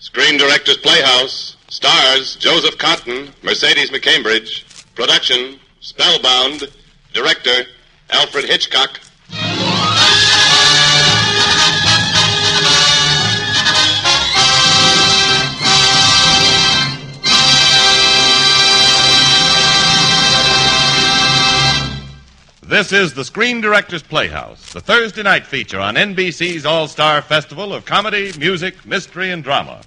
Screen Directors Playhouse. Stars Joseph Cotten, Mercedes McCambridge. Production Spellbound. Director Alfred Hitchcock. This is the Screen Directors Playhouse, the Thursday night feature on NBC's All Star Festival of Comedy, Music, Mystery, and Drama.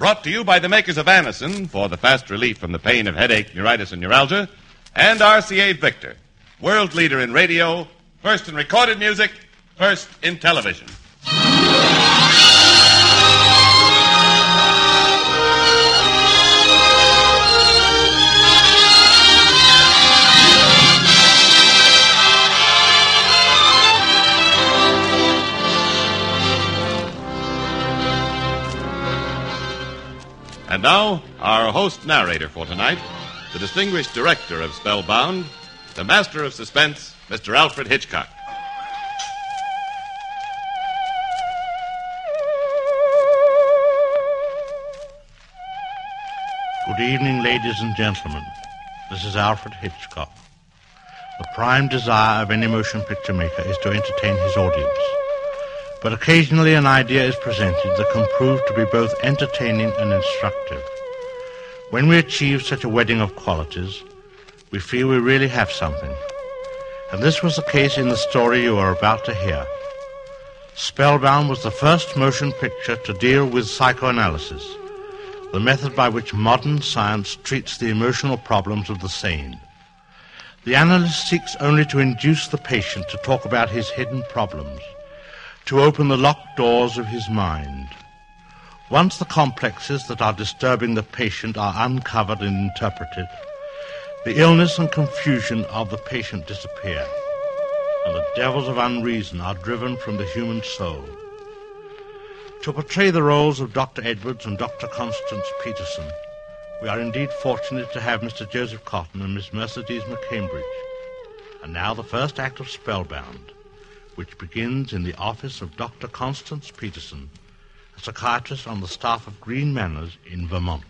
Brought to you by the makers of Anacin for the fast relief from the pain of headache, neuritis, and neuralgia, and RCA Victor, world leader in radio, first in recorded music, first in television. And now, our host narrator for tonight, the distinguished director of Spellbound, the master of suspense, Mr. Alfred Hitchcock. Good evening, ladies and gentlemen. This is Alfred Hitchcock. The prime desire of any motion picture maker is to entertain his audience. But occasionally an idea is presented that can prove to be both entertaining and instructive. When we achieve such a wedding of qualities, we feel we really have something. And this was the case in the story you are about to hear. Spellbound was the first motion picture to deal with psychoanalysis, the method by which modern science treats the emotional problems of the sane. The analyst seeks only to induce the patient to talk about his hidden problems to open the locked doors of his mind. Once the complexes that are disturbing the patient are uncovered and interpreted, the illness and confusion of the patient disappear, and the devils of unreason are driven from the human soul. To portray the roles of Dr. Edwards and Dr. Constance Peterson, we are indeed fortunate to have Mr. Joseph Cotten and Miss Mercedes McCambridge. And now the first act of Spellbound which begins in the office of Dr. Constance Peterson, a psychiatrist on the staff of Green Manors in Vermont.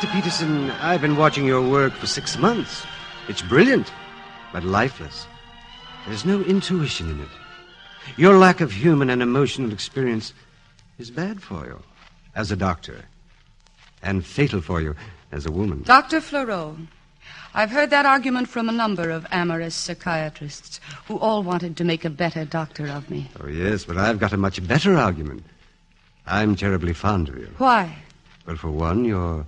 Dr. Peterson, I've been watching your work for six months. It's brilliant, but lifeless. There's no intuition in it. Your lack of human and emotional experience is bad for you as a doctor and fatal for you as a woman. Dr. Fleurot, I've heard that argument from a number of amorous psychiatrists who all wanted to make a better doctor of me. Oh, yes, but I've got a much better argument. I'm terribly fond of you. Why? Well, for one, you're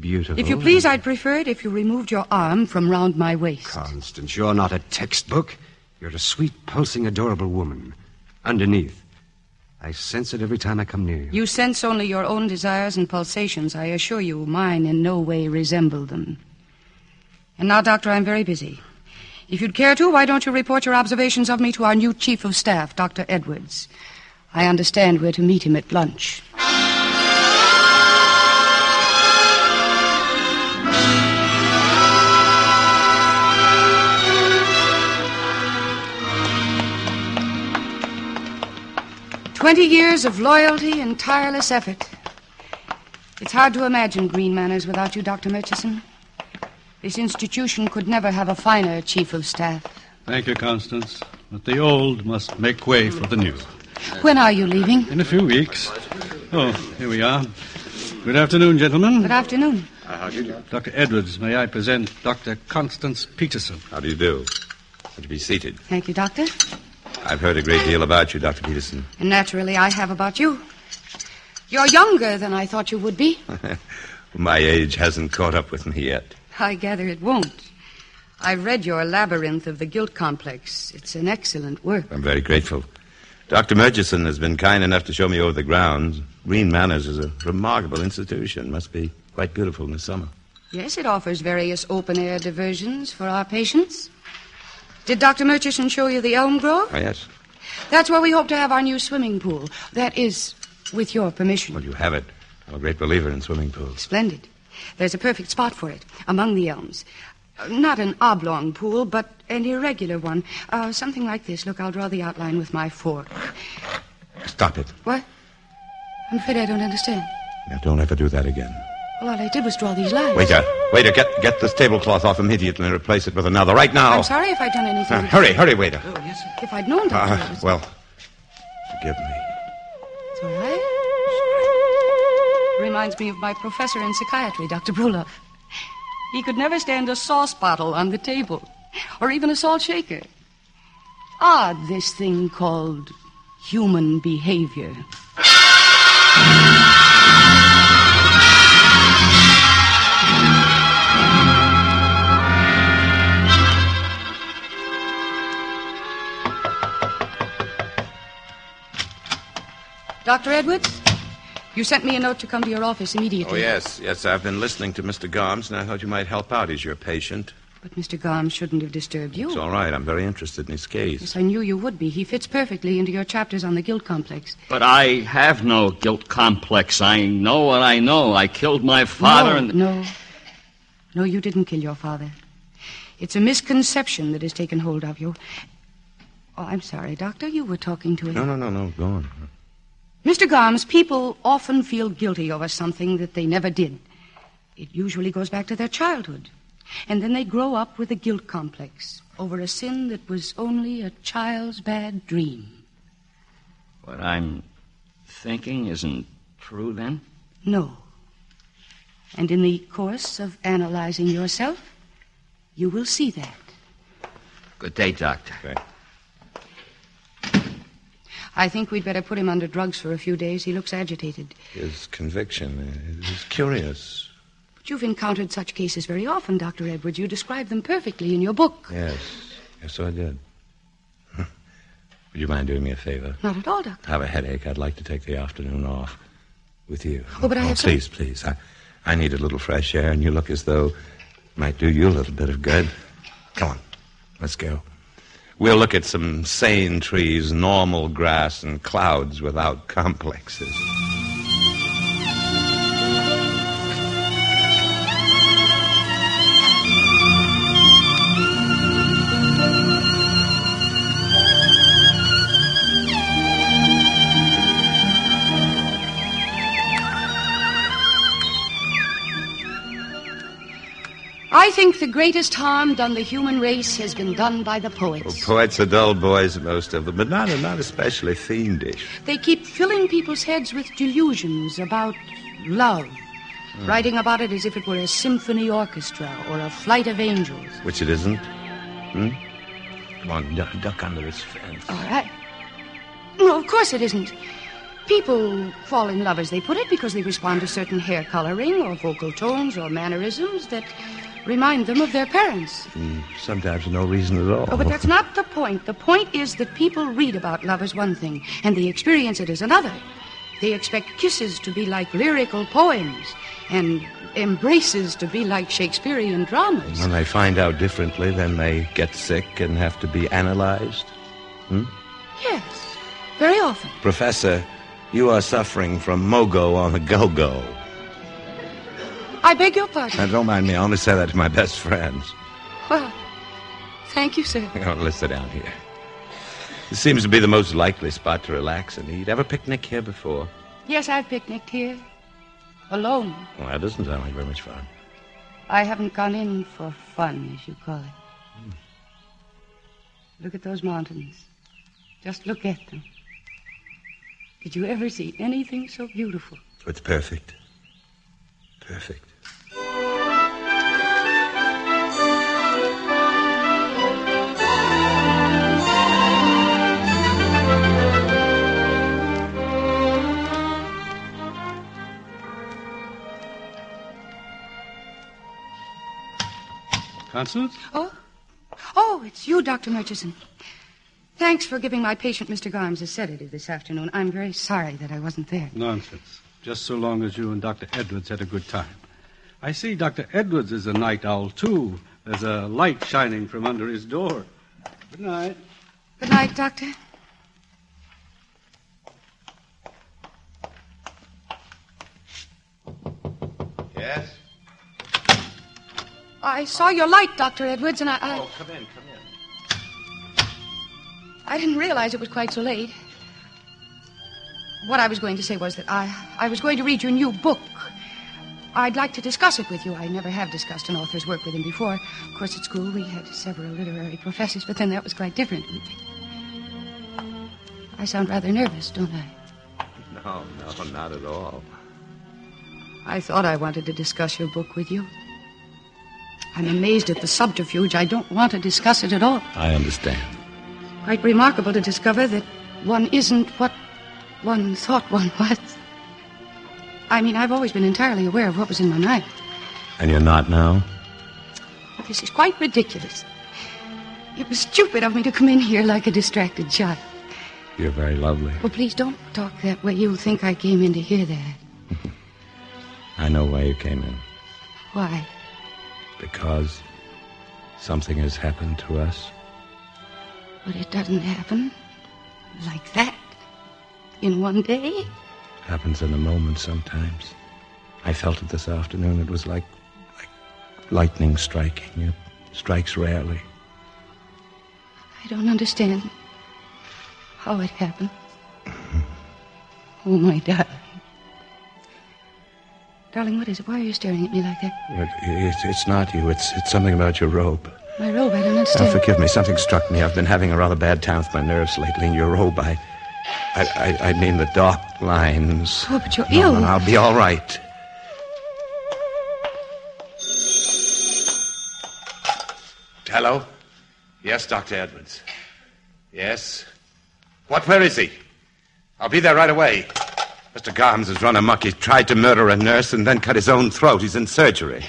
beautiful. If you please, I'd prefer it if you removed your arm from round my waist. Constance, you're not a textbook. You're a sweet, pulsing, adorable woman. Underneath. I sense it every time I come near you. You sense only your own desires and pulsations. I assure you, mine in no way resemble them. And now, Doctor, I'm very busy. If you'd care to, why don't you report your observations of me to our new Chief of Staff, Dr. Edwards? I understand we're to meet him at lunch. Twenty years of loyalty and tireless effort. It's hard to imagine Green Manors without you, Dr. Murchison. This institution could never have a finer chief of staff. Thank you, Constance. But the old must make way for the new. When are you leaving? In a few weeks. Oh, here we are. Good afternoon, gentlemen. Good afternoon. Uh, how do you do? Dr. Edwards, may I present Dr. Constance Peterson? How do you do? Would you be seated? Thank you, Doctor. I've heard a great deal about you, Dr. Peterson. And naturally, I have about you. You're younger than I thought you would be. My age hasn't caught up with me yet. I gather it won't. I read your Labyrinth of the Guilt Complex. It's an excellent work. I'm very grateful. Dr. Murchison has been kind enough to show me over the grounds. Green Manors is a remarkable institution. Must be quite beautiful in the summer. Yes, it offers various open air diversions for our patients. Did Dr. Murchison show you the elm grove? Oh, yes. That's where we hope to have our new swimming pool. That is, with your permission. Well, you have it. I'm a great believer in swimming pools. Splendid. There's a perfect spot for it, among the elms. Uh, not an oblong pool, but an irregular one. Uh, something like this. Look, I'll draw the outline with my fork. Stop it. What? I'm afraid I don't understand. Now, don't ever do that again. Well, all I did was draw these lines. Waiter, waiter, get, get this tablecloth off immediately and replace it with another right now. I'm sorry if I'd done anything. Uh, hurry, hurry, waiter. Oh, yes, sir. If I'd known Uh, Murchison. well, forgive me. It's all right. Reminds me of my professor in psychiatry, Dr. Brulov. He could never stand a sauce bottle on the table, or even a salt shaker. Odd, this thing called human behavior. Dr. Edwards, you sent me a note to come to your office immediately. Oh, yes, yes. I've been listening to Mr. Garmes, and I thought you might help out. He's your patient. But Mr. Garm shouldn't have disturbed you. It's all right. I'm very interested in his case. Yes, I knew you would be. He fits perfectly into your chapters on the guilt complex. But I have no guilt complex. I know what I know. I killed my father no, and. No. No, you didn't kill your father. It's a misconception that has taken hold of you. Oh, I'm sorry, Doctor. You were talking to him. No, no, no, no. Go on. Mr. Garmes, people often feel guilty over something that they never did. It usually goes back to their childhood. And then they grow up with a guilt complex over a sin that was only a child's bad dream. What I'm thinking isn't true then? No. And in the course of analyzing yourself, you will see that. Good day, Doctor. Okay. I think we'd better put him under drugs for a few days. He looks agitated. His conviction is curious. But you've encountered such cases very often, Dr. Edwards. You describe them perfectly in your book. Yes. Yes, I did. Would you mind doing me a favor? Not at all, Doctor. I have a headache. I'd like to take the afternoon off with you. Oh, but I oh, have some- Please, please. I, I need a little fresh air, and you look as though it might do you a little bit of good. Come on. Let's go. We'll look at some sane trees, normal grass, and clouds without complexes. I think the greatest harm done the human race has been done by the Well, poets. poets are dull boys, most of them, but not, not especially fiendish. They keep filling people's heads with delusions about love, writing about it as if it were a symphony orchestra or a flight of angels. Which it isn't. Hmm? Come on, duck, duck under this fence. All right. No, of course it isn't. People fall in love, as they put it, because they respond to certain hair coloring or vocal tones or mannerisms that remind them of their parents. Hmm, Sometimes for no reason at all. Oh, but that's not the point. The point is that people read about love as one thing, and they experience it as another. They expect kisses to be like lyrical poems, and embraces to be like Shakespearean dramas. When they find out differently, then they get sick and have to be analyzed. Hmm? Yes, very often. Professor, you are suffering from mogo on the go-go. I beg your pardon. Now, don't mind me. I only say that to my best friends. Well, thank you, sir. Oh, let's sit down here. This seems to be the most likely spot to relax and eat. Ever picnic here before? Yes, I've picnicked here. Alone. Well, that doesn't sound like very much fun. I haven't gone in for fun, as you call it. Hmm. Look at those mountains. Just look at them. Did you ever see anything so beautiful? It's perfect. Perfect. Constance? Oh? Oh, it's you, Dr. Murchison. Thanks for giving my patient, Mr. Garmes, a sedative this afternoon. I'm very sorry that I wasn't there. Nonsense. Just so long as you and Dr. Edwards had a good time. I see Dr. Edwards is a night owl, too. There's a light shining from under his door. Good night. Good night, Doctor. Yes? I saw your light, Dr. Edwards, and I, I, Oh, come in, come in. I didn't realize it was quite so late. What I was going to say was that I, I was going to read your new book. I'd like to discuss it with you. I never have discussed an author's work with him before. Of course, at school we had several literary professors, but then that was quite different. I sound rather nervous, don't I? No, no, not at all. I thought I wanted to discuss your book with you. I'm amazed at the subterfuge. I don't want to discuss it at all. I understand. Quite remarkable to discover that one isn't what one thought one was. I mean, I've always been entirely aware of what was in my mind. And you're not now? This is quite ridiculous. It was stupid of me to come in here like a distracted child. You're very lovely. Well, please don't talk that way. You'll think I came in to hear that. I know why you came in. Why? Because something has happened to us. But it doesn't happen like that in one day. Happens in a moment sometimes. I felt it this afternoon. It was like, like lightning striking. It strikes rarely. I don't understand how it happened. Oh, my darling. Darling, what is it? Why are you staring at me like that? It, it's, it's not you. It's, it's something about your robe. My robe, I don't understand. Oh, understand. forgive me. Something struck me. I've been having a rather bad time with my nerves lately. And your robe, I, I, I, I mean the dark lines. Oh, but you're No, ill. no, I'll be all right. Hello? Yes, Dr. Edwards. Yes? What? Where is he? I'll be there right away. Mr. Garmes has run amok. He tried to murder a nurse and then cut his own throat. He's in surgery.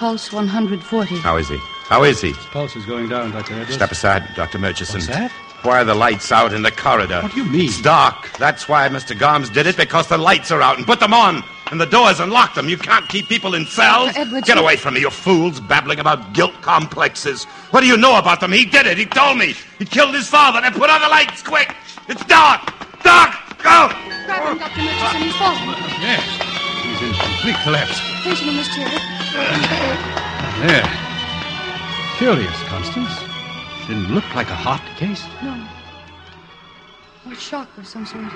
Pulse 140. How is he? How is he? Pulse is going down, Dr. Edwards. Step aside, Dr. Murchison. What's that? Why are the lights out in the corridor? What do you mean? It's dark. That's why Mr. Garmes did it, because the lights are out. And put them on. And the doors and lock them. You can't keep people in cells. Dr. Edwards, Get you- away from me, you fools, babbling about guilt complexes. What do you know about them? He did it. He told me. He killed his father. Now put on the lights, quick. It's dark. Dark. Go. Grab him, Dr. Murchison. He's falling. Yes. In complete collapse. Him in this chair. There. Curious, Constance. Didn't look like a heart case. No. Or shock of some sort.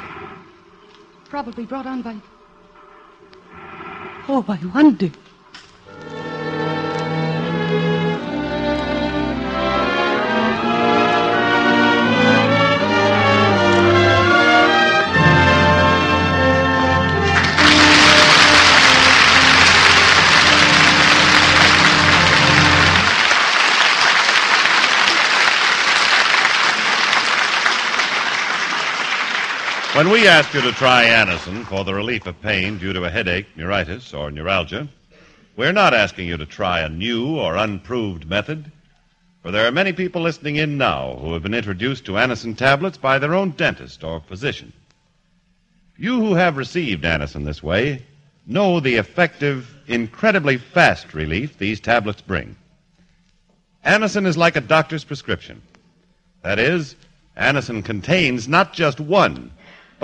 Probably brought on by. Oh, by wonder. When we ask you to try Anacin for the relief of pain due to a headache, neuritis, or neuralgia, we're not asking you to try a new or unproved method, for there are many people listening in now who have been introduced to Anacin tablets by their own dentist or physician. You who have received Anacin this way know the effective, incredibly fast relief these tablets bring. Anacin is like a doctor's prescription. That is, Anacin contains not just one,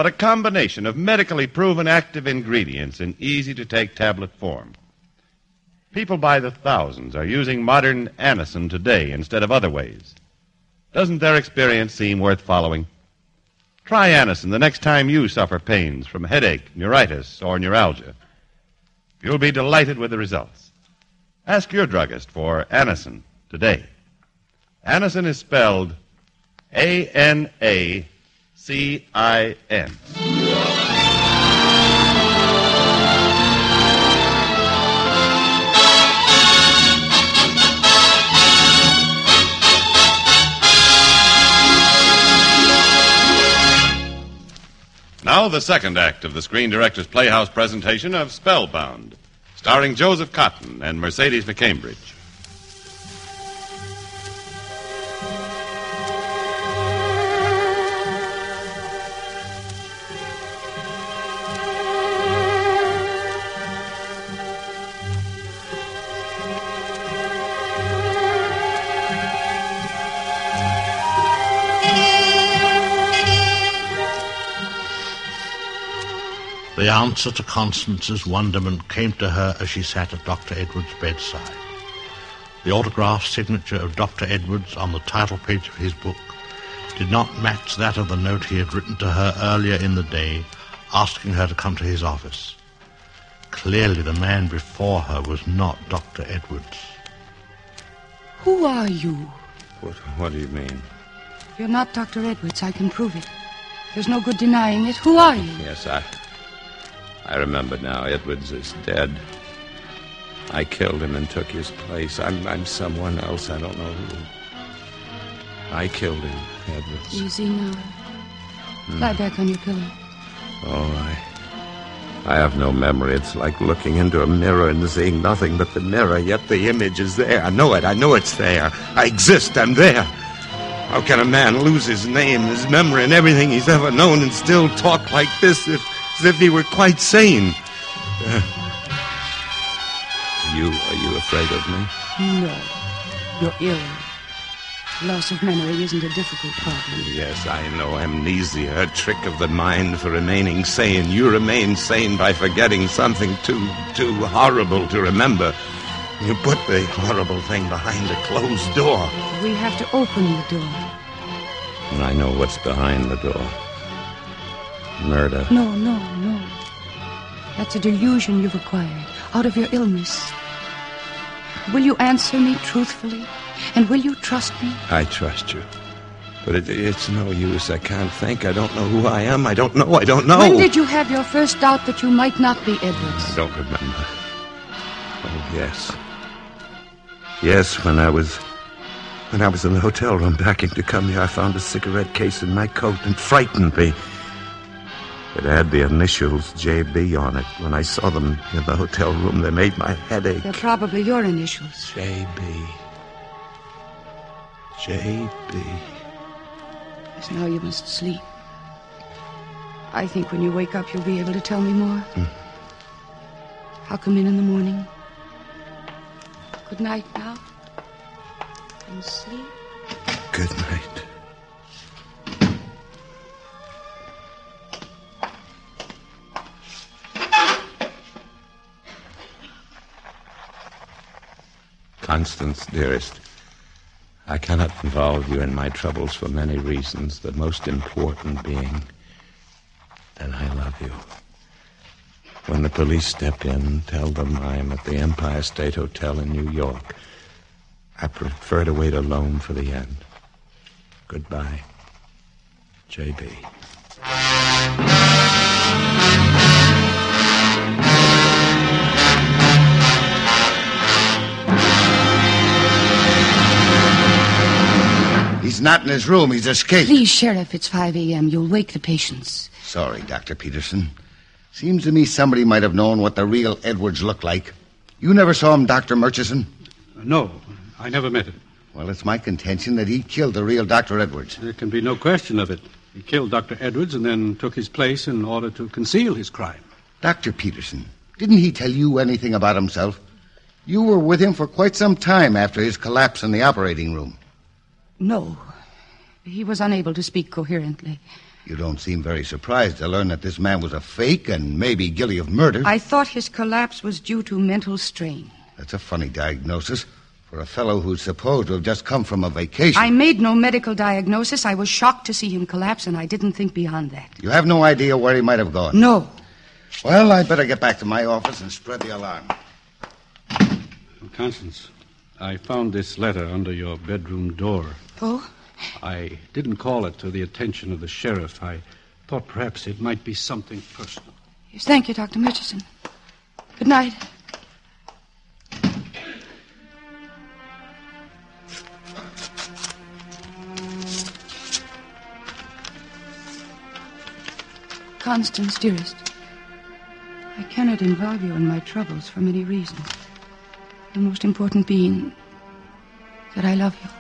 but a combination of medically proven active ingredients in easy to take tablet form. People by the thousands are using modern Anacin today instead of other ways. Doesn't their experience seem worth following? Try Anacin the next time you suffer pains from headache, neuritis, or neuralgia. You'll be delighted with the results. Ask your druggist for Anacin today. Anacin is spelled A N A C I N. Now, the second act of the Screen Directors Playhouse presentation of Spellbound, starring Joseph Cotten and Mercedes McCambridge. The answer to Constance's wonderment came to her as she sat at Dr. Edwards' bedside. The autograph signature of Dr. Edwards on the title page of his book did not match that of the note he had written to her earlier in the day, asking her to come to his office. Clearly, the man before her was not Dr. Edwards. Who are you? What, what do you mean? You're not Dr. Edwards. I can prove it. There's no good denying it. Who are you? Yes, I. I remember now. Edwards is dead. I killed him and took his place. I'm, I'm someone else. I don't know who. I killed him, Edwards. Easy now. Hmm. Lie back on your pillow. Oh, I. I have no memory. It's like looking into a mirror and seeing nothing but the mirror, yet the image is there. I know it. I know it's there. I exist. I'm there. How can a man lose his name, his memory, and everything he's ever known and still talk like this if, as if he were quite sane? Uh, you, are you afraid of me? No. You're ill. Loss of memory isn't a difficult problem. Yes, I know. Amnesia, a trick of the mind for remaining sane. You remain sane by forgetting something too, too horrible to remember. You put the horrible thing behind a closed door. We have to open the door. And I know what's behind the door. Murder. No, no, no. That's a delusion you've acquired out of your illness. Will you answer me truthfully? And will you trust me? I trust you. But it, it's no use. I can't think. I don't know who I am. I don't know. I don't know. When did you have your first doubt that you might not be Edwards? I don't remember. Oh, yes. Yes, when I was. When I was in the hotel room packing to come here, I found a cigarette case in my coat and frightened me. It had the initials JB on it. When I saw them in the hotel room, they made my head ache. They're probably your initials. JB. JB. Yes, now you must sleep. I think when you wake up, you'll be able to tell me more. Hmm. I'll come in in the morning. Good night now. And sleep. Good night. Constance, dearest, I cannot involve you in my troubles for many reasons, the most important being that I love you. When the police step in, tell them I'm at the Empire State Hotel in New York. I prefer to wait alone for the end. Goodbye, J.B. He's not in his room. He's escaped. Please, Sheriff, it's 5 a.m. You'll wake the patients. Sorry, Dr. Peterson. Seems to me somebody might have known what the real Edwards looked like. You never saw him, Dr. Murchison? Uh, no, I never met him. Well, it's my contention that he killed the real Dr. Edwards. There can be no question of it. He killed Dr. Edwards and then took his place in order to conceal his crime. Dr. Peterson, didn't he tell you anything about himself? You were with him for quite some time after his collapse in the operating room. No. He was unable to speak coherently. You don't seem very surprised to learn that this man was a fake and maybe guilty of murder. I thought his collapse was due to mental strain. That's a funny diagnosis for a fellow who's supposed to have just come from a vacation. I made no medical diagnosis. I was shocked to see him collapse, and I didn't think beyond that. You have no idea where he might have gone. No. Well, I'd better get back to my office and spread the alarm. Constance, I found this letter under your bedroom door. Oh? I didn't call it to the attention of the sheriff. I thought perhaps it might be something personal. Yes, thank you, Dr. Murchison. Good night. Constance, dearest, I cannot involve you in my troubles for many reasons. The most important being that I love you.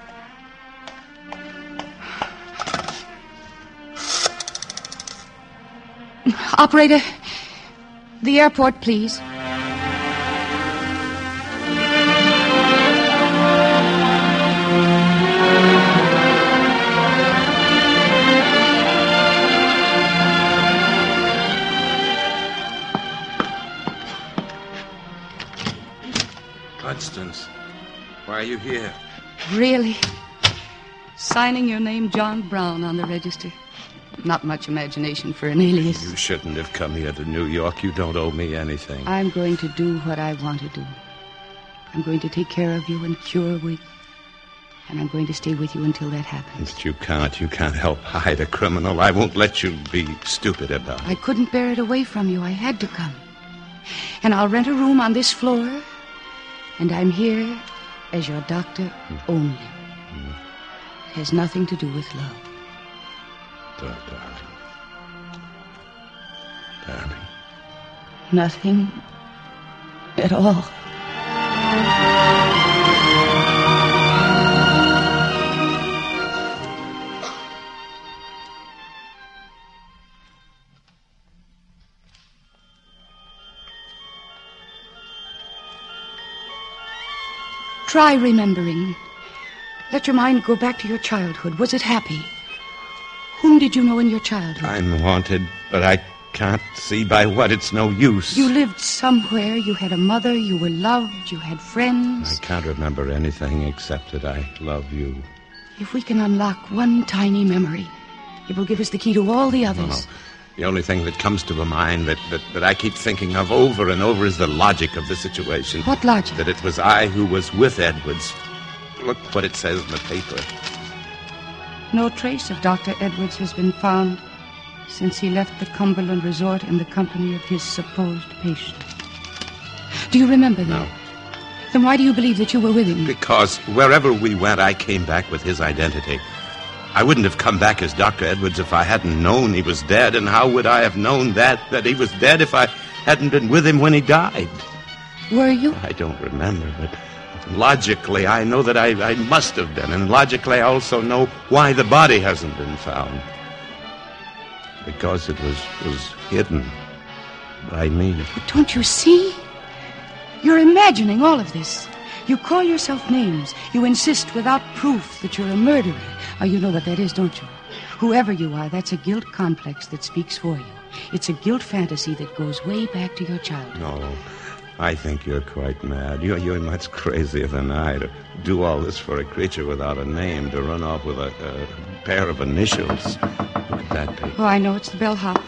Operator, the airport, please. Constance, why are you here? Really? Signing your name, John Brown, on the register. Not much imagination for an alias. You shouldn't have come here to New York. You don't owe me anything. I'm going to do what I want to do. I'm going to take care of you and cure you. And I'm going to stay with you until that happens. But you can't. You can't help hide a criminal. I won't let you be stupid about it. I couldn't bear it away from you. I had to come. And I'll rent a room on this floor. And I'm here as your doctor only. Mm. It has nothing to do with love. Dar- darling. Darling. Nothing at all. Try remembering. Let your mind go back to your childhood. Was it happy? Whom did you know in your childhood? I'm wanted, but I can't see by what it's no use. You lived somewhere. You had a mother. You were loved. You had friends. I can't remember anything except that I love you. If we can unlock one tiny memory, it will give us the key to all the others. No. The only thing that comes to my mind that, that, that I keep thinking of over and over is the logic of the situation. What logic? That it was I who was with Edwards. Look what it says in the paper. No trace of Dr. Edwards has been found since he left the Cumberland Resort in the company of his supposed patient. Do you remember that? No. Then why do you believe that you were with him? Because wherever we went, I came back with his identity. I wouldn't have come back as Dr. Edwards if I hadn't known he was dead, and how would I have known that, that he was dead if I hadn't been with him when he died? Were you? I don't remember, but logically, I know that I, I must have been, and logically, I also know why the body hasn't been found. Because it was, was hidden by me. Don't you see? You're imagining all of this. You call yourself names. You insist without proof that you're a murderer. Oh, you know what that is, don't you? Whoever you are, that's a guilt complex that speaks for you. It's a guilt fantasy that goes way back to your childhood. No, I think you're quite mad. You're, you're much crazier than I to do all this for a creature without a name, to run off with a, a pair of initials. At that paper. Oh, I know. It's the bellhop.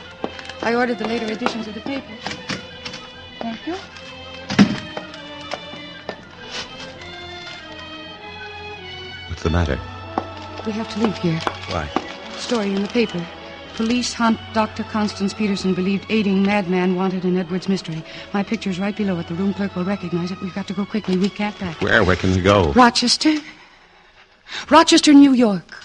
I ordered the later editions of the paper. Thank you. What's the matter? We have to leave here. Why? Story in the paper. Police hunt Dr. Constance Peterson, believed aiding madman wanted in Edwards mystery. My picture's right below it. The room clerk will recognize it. We've got to go quickly. We can't back. Where? Where can we go? Rochester? Rochester, New York.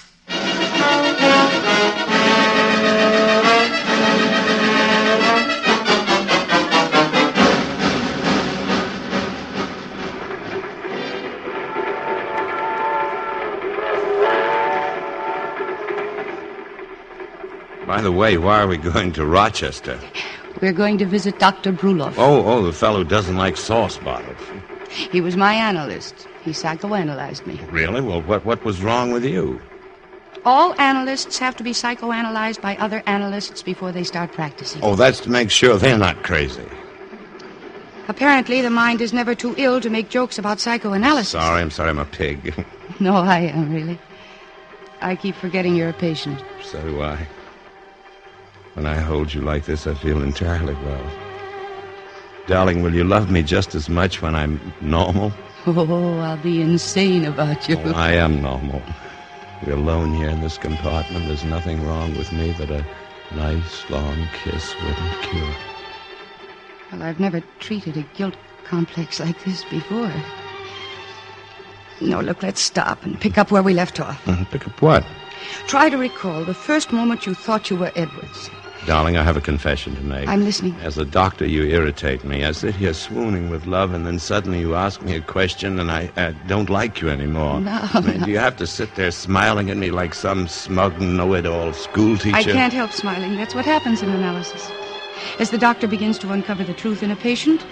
By the way, why are we going to Rochester? We're going to visit Dr. Brulov. Oh, oh, the fellow who doesn't like sauce bottles. He was my analyst. He psychoanalyzed me. Really? Well, what, what was wrong with you? All analysts have to be psychoanalyzed by other analysts before they start practicing. Oh, that's to make sure they're not crazy. Apparently, the mind is never too ill to make jokes about psychoanalysis. Sorry, I'm sorry I'm a pig. No, I am, really. I keep forgetting you're a patient. so do I. When I hold you like this, I feel entirely well. Darling, will you love me just as much when I'm normal? Oh, I'll be insane about you. Oh, I am normal. We're alone here in this compartment. There's nothing wrong with me that a nice, long kiss wouldn't cure. Well, I've never treated a guilt complex like this before. No, look, let's stop and pick up where we left off. Uh, Pick up what? Try to recall the first moment you thought you were Edwards. Darling, I have a confession to make. I'm listening. As a doctor, you irritate me. I sit here swooning with love, and then suddenly you ask me a question, and I uh, don't like you anymore. No, I mean, no. Do you have to sit there smiling at me like some smug, know-it-all schoolteacher? I can't help smiling. That's what happens in analysis. As the doctor begins to uncover the truth in a patient,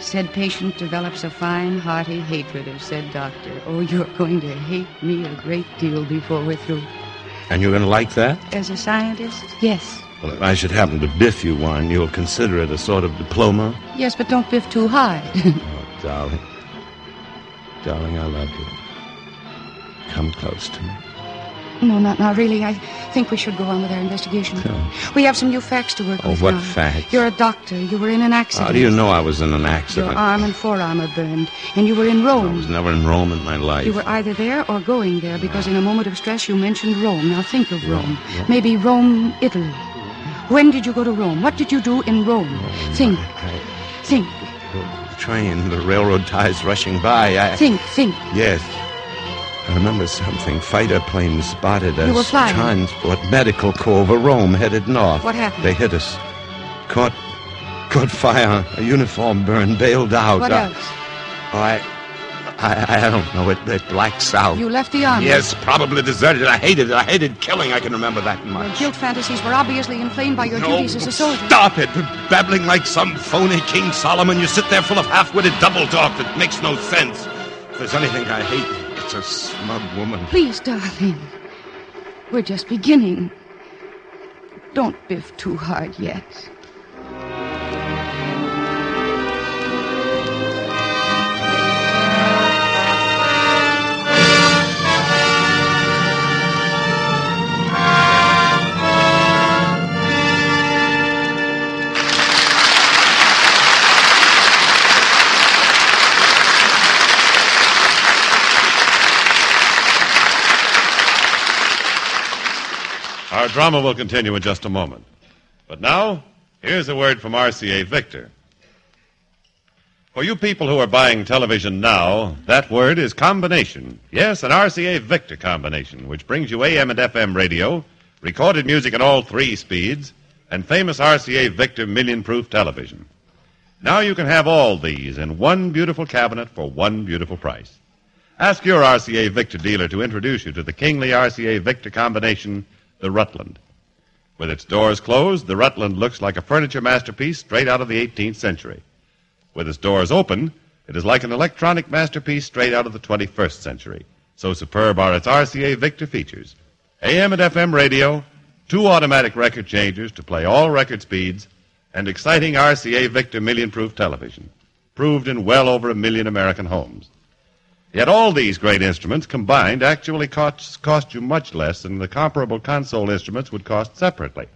said patient develops a fine, hearty hatred of said doctor. Oh, you're going to hate me a great deal before we're through. And you're going to like that? As a scientist, yes. Well, if I should happen to biff you one, you'll consider it a sort of diploma? Yes, but don't biff too hard. Oh, darling. darling, I love you. Come close to me. No, not now. Really, I think we should go on with our investigation. We have some new facts to work Oh, with what now. facts? You're a doctor. You were in an ah, accident. How do you know I was in an accident? Your arm and forearm are burned, and you were in Rome. I was never in Rome in my life. You were either there or going there because ah. in a moment of stress you mentioned Rome. Now think of Rome. Maybe Rome, Italy. When did you go to Rome? What did you do in Rome? Think. Oh, think. The train, the railroad ties rushing by. I, Think. Think. Yes. I remember something. Fighter planes spotted us. You were flying. Transport, medical corps over Rome headed north. What happened? They hit us. Caught, caught fire. A uniform burned, bailed out. What I- else? Oh, I, I, I don't know. It, it blacks out. You left the army. Yes, probably deserted. I hated it. I hated killing. I can remember that much. Your guilt fantasies were obviously inflamed by your No, duties as a soldier. Stop it! Babbling like some phony King Solomon. You sit there full of half-witted double talk that makes no sense. If there's anything I hate, it's a smug woman. Please, darling. We're just beginning. Don't biff too hard yet. Our drama will continue in just a moment. But now, here's a word from RCA Victor. For you people who are buying television now, that word is combination. Yes, an RCA Victor combination, which brings you AM and FM radio, recorded music at all three speeds, and famous RCA Victor million proof television. Now you can have all these in one beautiful cabinet for one beautiful price. Ask your RCA Victor dealer to introduce you to the kingly RCA Victor combination, the Rutland. With its doors closed, the Rutland looks like a furniture masterpiece straight out of the 18th century. With its doors open, it is like an electronic masterpiece straight out of the 21st century. So superb are its RCA Victor features. AM and FM radio, two automatic record changers to play all record speeds, and exciting RCA Victor million proof television, proved in well over a million American homes. Yet all these great instruments combined actually cost, cost you much less than the comparable console instruments would cost separately.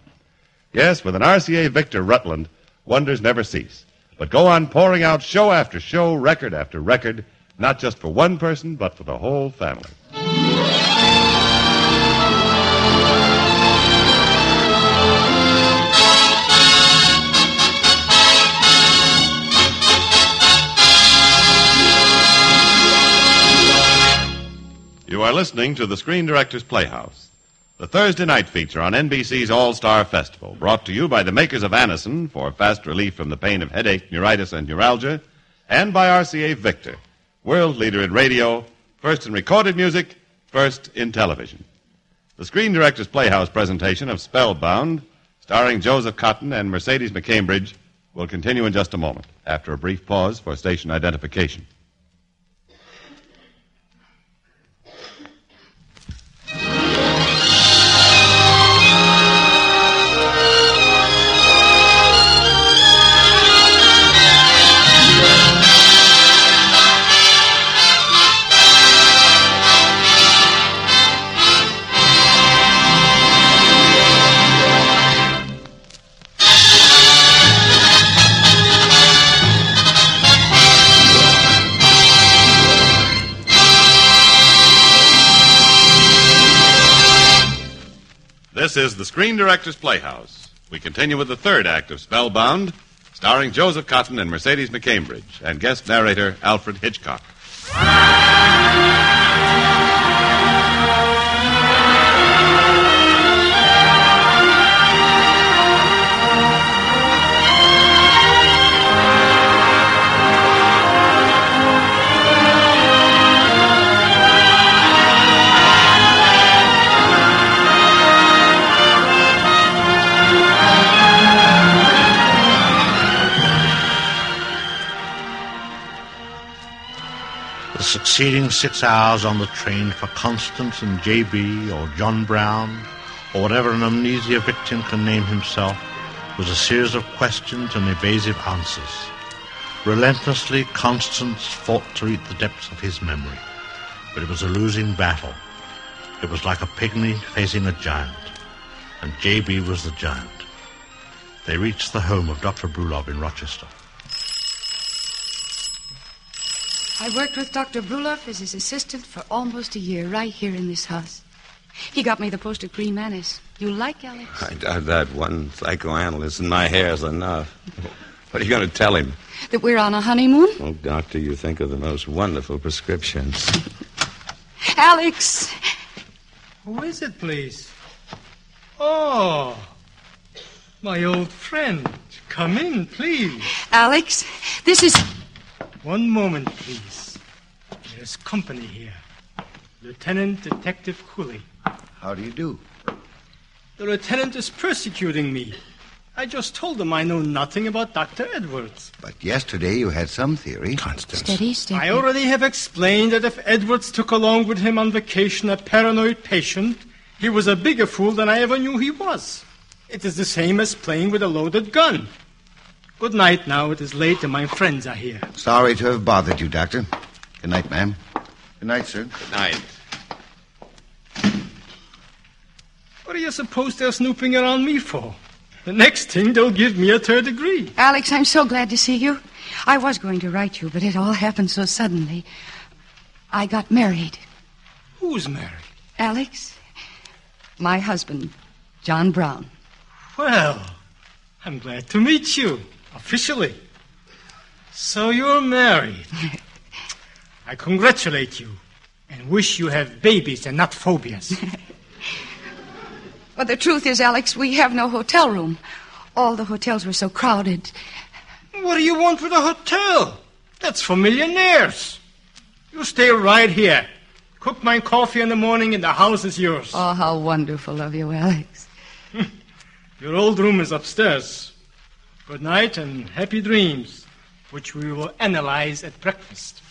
Yes, with an RCA Victor Rutland, wonders never cease. But go on pouring out show after show, record after record, not just for one person, but for the whole family. You are listening to the Screen Directors Playhouse, the Thursday night feature on NBC's All Star Festival, brought to you by the makers of Anacin for fast relief from the pain of headache, neuritis, and neuralgia, and by RCA Victor, world leader in radio, first in recorded music, first in television. The Screen Directors Playhouse presentation of Spellbound, starring Joseph Cotten and Mercedes McCambridge, will continue in just a moment, after a brief pause for station identification. This is the Screen Directors Playhouse. We continue with the third act of Spellbound, starring Joseph Cotten and Mercedes McCambridge, and guest narrator Alfred Hitchcock. The six hours on the train for Constance and J.B. or John Brown or whatever an amnesia victim can name himself was a series of questions and evasive answers. Relentlessly, Constance fought to reach the depths of his memory, but it was a losing battle. It was like a pygmy facing a giant, and J.B. was the giant. They reached the home of Dr. Brulov in Rochester. I worked with Dr. Brulov as his assistant for almost a year, right here in this house. He got me the post at Green Manors. You like Alex? I doubt that one psychoanalyst in my hair's enough. What are you going to tell him? That we're on a honeymoon? Oh, doctor, you think of the most wonderful prescriptions. Alex! Who is it, please? Oh, my old friend. Come in, please. Alex, this is. One moment, please. There's company here. Lieutenant Detective Cooley. How do you do? The lieutenant is persecuting me. I just told him I know nothing about Dr. Edwards. But yesterday you had some theory. Constance. Steady, steady. I already have explained that if Edwards took along with him on vacation a paranoid patient, he was a bigger fool than I ever knew he was. It is the same as playing with a loaded gun. Good night now. It is late and my friends are here. Sorry to have bothered you, Doctor. Good night, ma'am. Good night, sir. Good night. What do you suppose they're snooping around me for? The next thing, they'll give me a third degree. Alex, I'm so glad to see you. I was going to write you, but it all happened so suddenly. I got married. Who's married? Alex, my husband, John Brown. Well, I'm glad to meet you, officially. So you're married. I congratulate you and wish you have babies and not phobias. But the truth is, Alex, we have no hotel room. All the hotels were so crowded. what do you want with a hotel? That's for millionaires. You stay right here. Cook my coffee in the morning and the house is yours. Oh, how wonderful of you, Alex. Your old room is upstairs. Good night and happy dreams, which we will analyze at breakfast.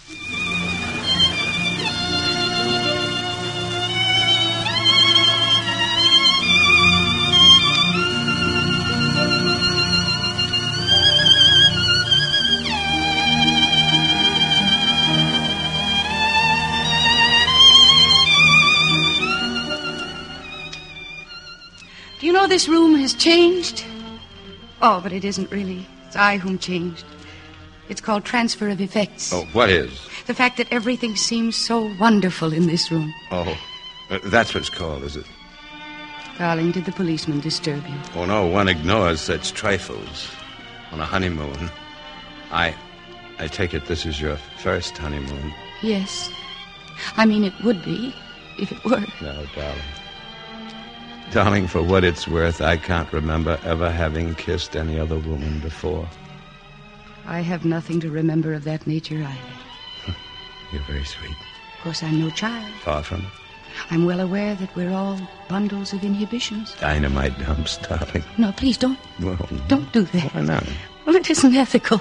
Do you know this room has changed? Oh, but it isn't really. It's I whom changed. It's called transfer of effects. Oh, what is? The fact that everything seems so wonderful in this room. Oh, uh, that's what it's called, is it? Darling, did the policeman disturb you? Oh, no, one ignores such trifles on a honeymoon. I. I take it this is your first honeymoon. Yes. I mean, it would be if it were. No, darling. Darling, for what it's worth, I can't remember ever having kissed any other woman before. I have nothing to remember of that nature either. You're very sweet. Of course, I'm no child. Far from it. I'm well aware that we're all bundles of inhibitions. Dynamite dumps, darling. No, please don't. Well, Don't do that. why not? Well, it isn't ethical.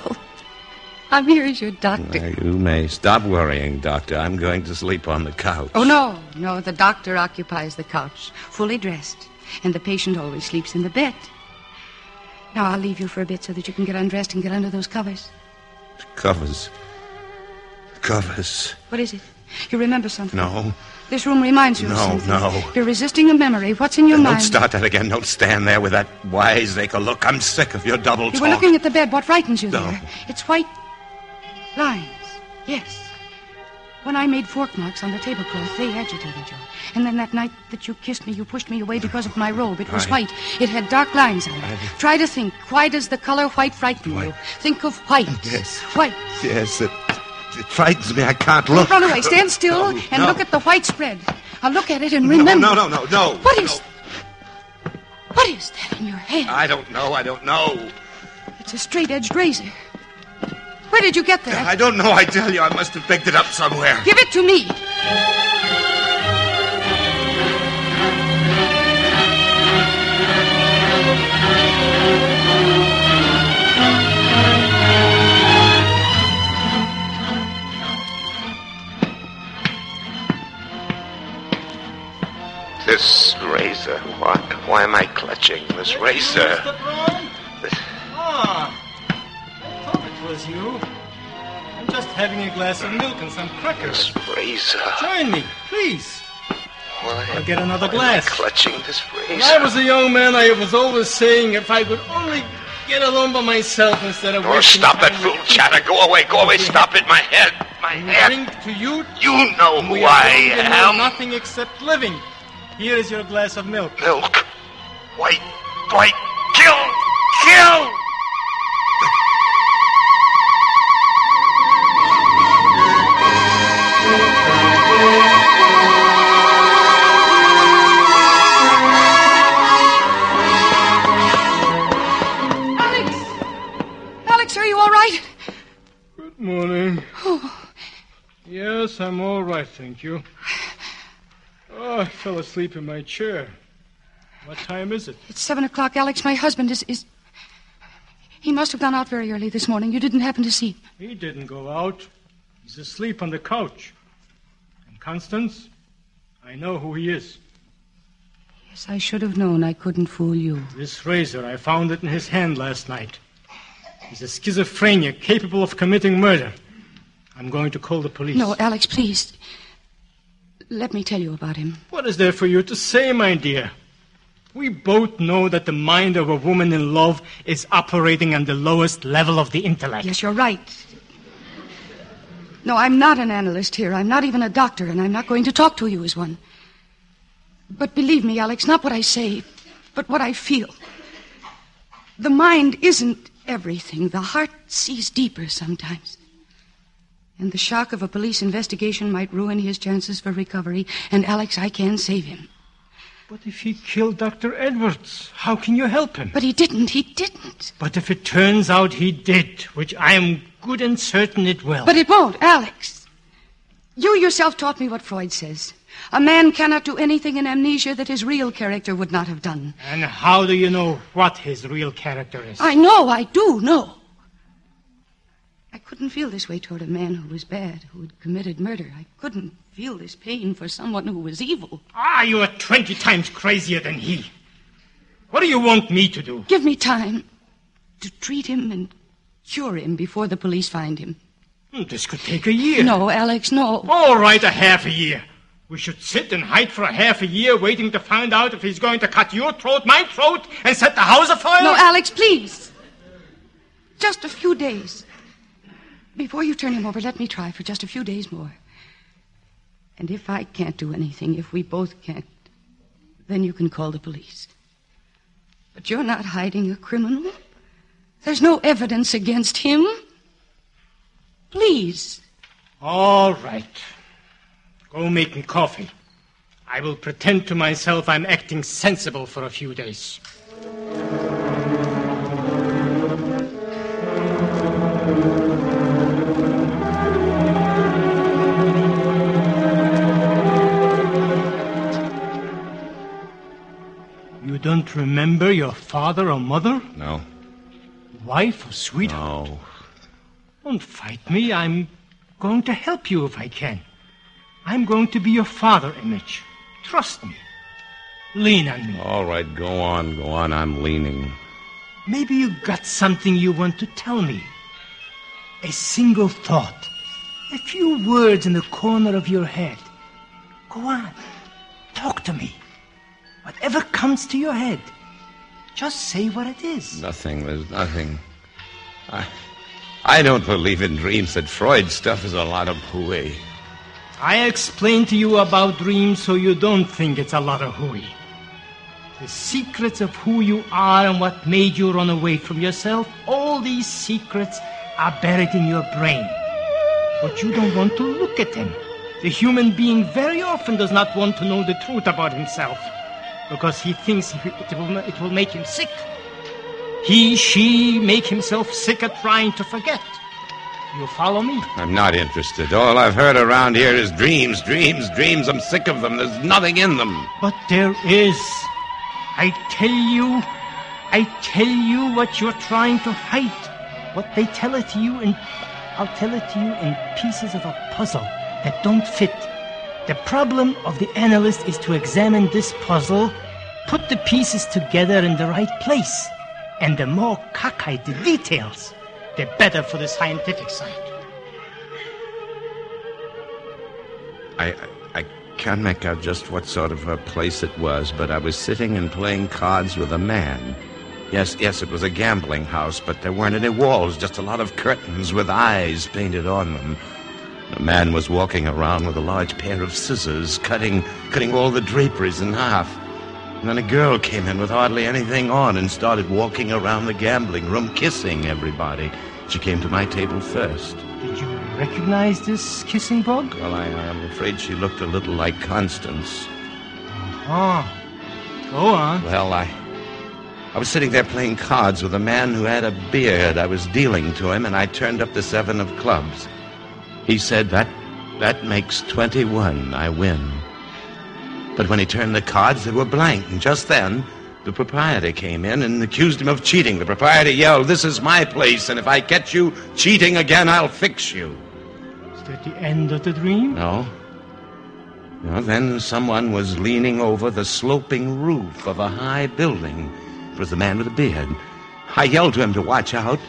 I'm here as your doctor. You may stop worrying, Doctor. I'm going to sleep on the couch. Oh, no, no. The doctor occupies the couch, fully dressed, and the patient always sleeps in the bed. Now, I'll leave you for a bit so that you can get undressed and get under those covers. Covers. Covers. What is it? You remember something? No. This room reminds you of No, something. no. no. You're resisting a memory. What's in your mind? Don't start that again. Don't stand there with that wiseacre look. I'm sick of your double talk. You were looking at the bed. What frightens you No. there? It's white lines. Yes. When I made fork marks on the tablecloth, they agitated you. And then that night that you kissed me, you pushed me away because of my robe. It was I- white. It had dark lines on it. Try to think. Why does the color white frighten you? Think of white. Yes. White. Yes, it, it frightens me. I can't look. Run away. Stand still No, and no. look at the white spread. I'll look at it and remember. no, no, no, no. What is... What is that in your hand? I don't know. I don't know. It's a straight-edged razor. Where did you get that? I don't know. I tell you, I must have picked it up somewhere. Give it to me. This razor. What? Why am I clutching this razor? Mr. Brown? Ah, I thought it was you. I'm just having a glass of milk and some crackers. Razor. Join me, please. Why? I'll get another why am I glass. clutching this razor. When. I was a young man, I was always saying if I could only get along by myself instead of Oh, stop that fool chatter. Go away, go away. Stop it. My head. My head. Drink to you. You know who I going to know am. nothing except living. Here is your glass of milk. Milk. White. White. Kill. Kill. Yes, I'm all right, thank you. Oh, I fell asleep in my chair. What time is it? It's seven o'clock, Alex. My husband is, is. He must have gone out very early this morning. You didn't happen to see. He didn't go out. He's asleep on the couch. And Constance, I know who he is. Yes, I should have known I couldn't fool you. This razor, I found it in his hand last night. He's a schizophrenia capable of committing murder. I'm going to call the police. No, Alex, please. Let me tell you about him. What is there for you to say, my dear? We both know that the mind of a woman in love is operating on the lowest level of the intellect. Yes, you're right. No, I'm not an analyst here. I'm not even a doctor, and I'm not going to talk to you as one. But believe me, Alex, not what I say, but what I feel. The mind isn't everything. The heart sees deeper sometimes. And the shock of a police investigation might ruin his chances for recovery. And, Alex, I can save him. But if he killed Dr. Edwards, how can you help him? But he didn't. He didn't. But if it turns out he did, which I am good and certain it will. But it won't, Alex. You yourself taught me what Freud says. A man cannot do anything in amnesia that his real character would not have done. And how do you know what his real character is? I know, I do know. I couldn't feel this way toward a man who was bad, who had committed murder. I couldn't feel this pain for someone who was evil. Ah, you are twenty times crazier than he. What do you want me to do? Give me time to treat him and cure him before the police find him. Hmm, This could take a year. No, Alex, no. All right, a half a year. We should sit and hide for a half a year waiting to find out if he's going to cut your throat, my throat, and set the house afire? No, Alex, please. Just a few days. Before you turn him over, let me try for just a few days more. And if I can't do anything, if we both can't, then you can call the police. But you're not hiding a criminal. There's no evidence against him. Please. All right. Go make me coffee. I will pretend to myself I'm acting sensible for a few days. You don't remember your father or mother? No. Wife or sweetheart? No. Don't fight me. I'm going to help you if I can. I'm going to be your father image. Trust me. Lean on me. All right, go on, go on. I'm leaning. Maybe you've got something you want to tell me. A single thought. A few words in the corner of your head. Go on. Talk to me. Whatever comes to your head. Just say what it is. Nothing. There's nothing. I, I don't believe in dreams. That Freud stuff is a lot of hooey. I explained to you about dreams so you don't think it's a lot of hooey. The secrets of who you are and what made you run away from yourself, all these secrets are buried in your brain. But you don't want to look at them. The human being very often does not want to know the truth about himself because he thinks it will, it will make him sick. He, she make himself sick at trying to forget. You follow me? I'm not interested. All I've heard around here is dreams, dreams, dreams. I'm sick of them. There's nothing in them. But there is. I tell you, I tell you what you're trying to hide. What they tell it to you, and I'll tell it to you in pieces of a puzzle that don't fit. The problem of the analyst is to examine this puzzle, put the pieces together in the right place, and the more cockeyed the details, the better for the scientific side. I, I can't make out just what sort of a place it was, but I was sitting and playing cards with a man. Yes, yes, it was a gambling house, but there weren't any walls, just a lot of curtains with eyes painted on them. The man was walking around with a large pair of scissors, cutting, cutting all the draperies in half. And then a girl came in with hardly anything on and started walking around the gambling room, kissing everybody. She came to my table first. Did you recognize this kissing bug? Well, I, I'm afraid she looked a little like Constance. Oh. Go on. Well, I. I was sitting there playing cards with a man who had a beard. I was dealing to him, and I turned up the seven of clubs. He said, That, that makes 21. I win. But when he turned the cards, they were blank. And just then, the proprietor came in and accused him of cheating. The proprietor yelled, This is my place, and if I catch you cheating again, I'll fix you. Is that the end of the dream? No. No, then someone was leaning over the sloping roof of a high building. It was the man with the beard. I yelled to him to watch out.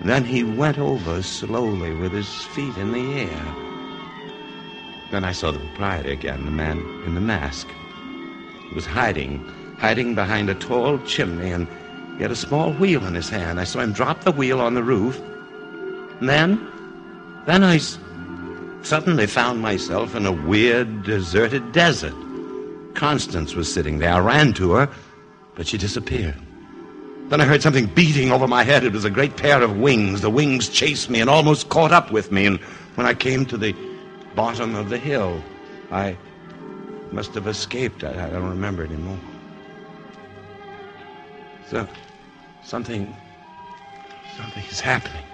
Then he went over slowly with his feet in the air. Then I saw the proprietor again, the man in the mask. He was hiding, hiding behind a tall chimney, and he had a small wheel in his hand. I saw him drop the wheel on the roof. And then, then I suddenly found myself in a weird, deserted desert. Constance was sitting there. I ran to her, but she disappeared. Then I heard something beating over my head. It was a great pair of wings. The wings chased me and almost caught up with me. And when I came to the bottom of the hill, I must have escaped. I, I don't remember anymore. So, something, something is happening.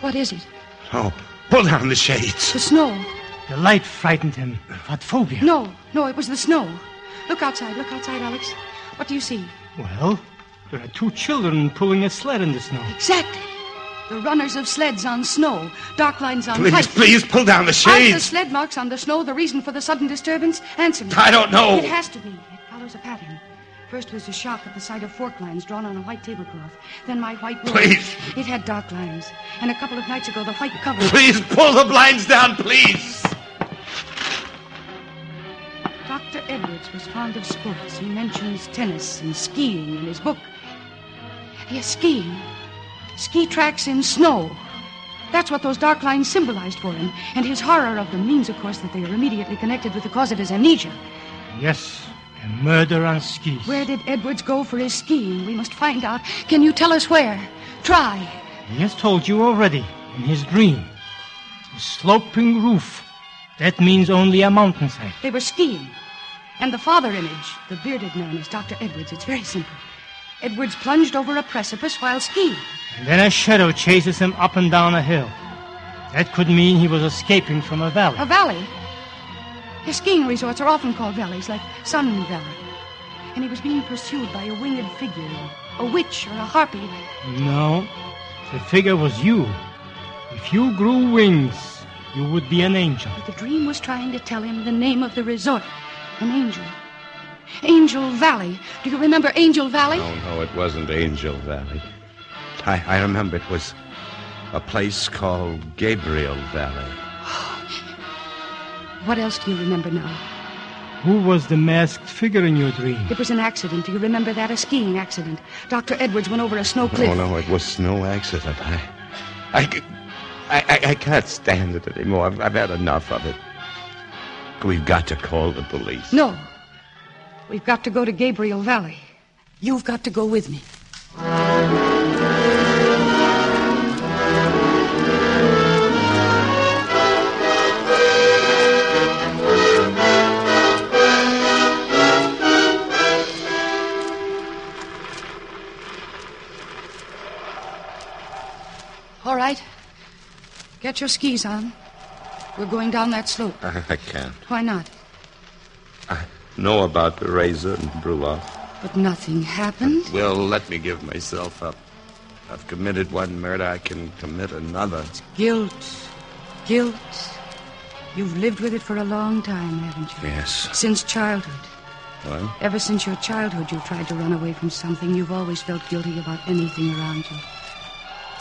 What is it? Oh, pull down the shades. The snow. The light frightened him. What phobia? No, no, it was the snow. Look outside, look outside, Alex. What do you see? Well, there are two children pulling a sled in the snow. Exactly. The runners of sleds on snow, dark lines on Please, white. please, pull down the shades. Are the sled marks on the snow the reason for the sudden disturbance? Answer me. I don't know. It has to be. It follows a pattern. First was a shock at the sight of fork lines drawn on a white tablecloth. Then my white robe. Please. It had dark lines. And a couple of nights ago, the white cover. Please pull the blinds down, please. Dr. Edwards was fond of sports. He mentions tennis and skiing in his book. Yes, skiing. Ski tracks in snow. That's what those dark lines symbolized for him. And his horror of them means, of course, that they are immediately connected with the cause of his amnesia. Yes, a murder on skis. Where did Edwards go for his skiing? We must find out. Can you tell us where? Try. He has told you already in his dream. A sloping roof. That means only a mountainside. They were skiing. And the father image, the bearded man, is Dr. Edwards. It's very simple. Edwards plunged over a precipice while skiing. And then a shadow chases him up and down a hill. That could mean he was escaping from a valley. A valley? His skiing resorts are often called valleys, like Sun Valley. And he was being pursued by a winged figure, a witch or a harpy. No, the figure was you. If you grew wings, you would be an angel. But the dream was trying to tell him the name of the resort. An angel. Angel Valley. Do you remember Angel Valley? No, no, it wasn't Angel Valley. I, I remember it was a place called Gabriel Valley. What else do you remember now? Who was the masked figure in your dream? It was an accident. Do you remember that? A skiing accident. Dr. Edwards went over a snow cliff. No, no, it was no accident. I, I, I can't stand it anymore. I've, I've had enough of it. We've got to call the police. No. We've got to go to Gabriel Valley. You've got to go with me. All right. Get your skis on. We're going down that slope. I, I can't. Why not? Know about the razor and Brulov. But nothing happened. Well, let me give myself up. I've committed one murder, I can commit another. Guilt. Guilt. You've lived with it for a long time, haven't you? Yes. Since childhood. What? Ever since your childhood, you've tried to run away from something. You've always felt guilty about anything around you.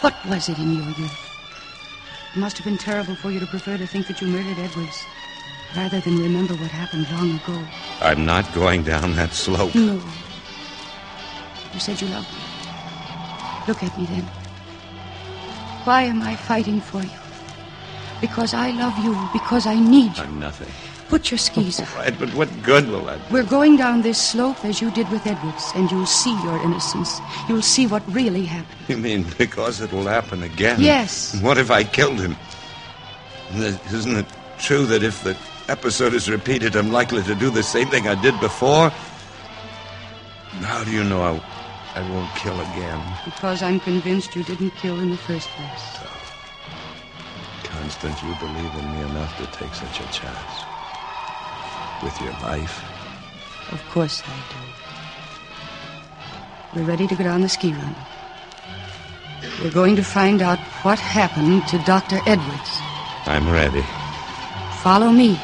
What was it in your youth? It must have been terrible for you to prefer to think that you murdered Edwards. rather than remember what happened long ago. I'm not going down that slope. No. You said you loved me. Look at me then. Why am I fighting for you? Because I love you, because I need you. I'm nothing. Put your skis on. Right, but what good will that do? We're going down this slope as you did with Edwards, and you'll see your innocence. You'll see what really happened. You mean because it'll happen again? Yes. What if I killed him? Isn't it true that if the episode is repeated, I'm likely to do the same thing I did before? How do you know I, I won't kill again? Because I'm convinced you didn't kill in the first place. Constance, you believe in me enough to take such a chance. With your life. Of course I do. We're ready to get on the ski run. We're going to find out what happened to Dr. Edwards. I'm ready. Follow me.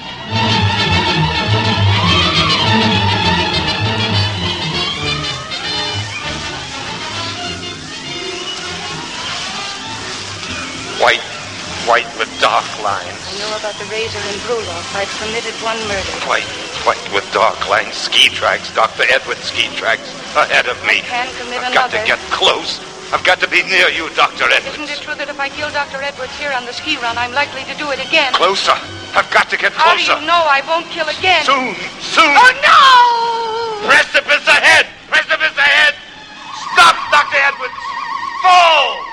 White, white with dark lines. I know about the razor and Brulov. I've committed one murder. White, white with dark lines. Ski tracks, Dr. Edwards ski tracks, ahead of me. Can commit I've got to get close. I've got to be near you, Dr. Edwards. Isn't it true that if I kill Dr. Edwards here on the ski run, I'm likely to do it again? Closer. I've got to get closer. How do you know I won't kill again? Soon, soon. Oh, no! Precipice ahead! Precipice ahead! Stop, Dr. Edwards! Fall!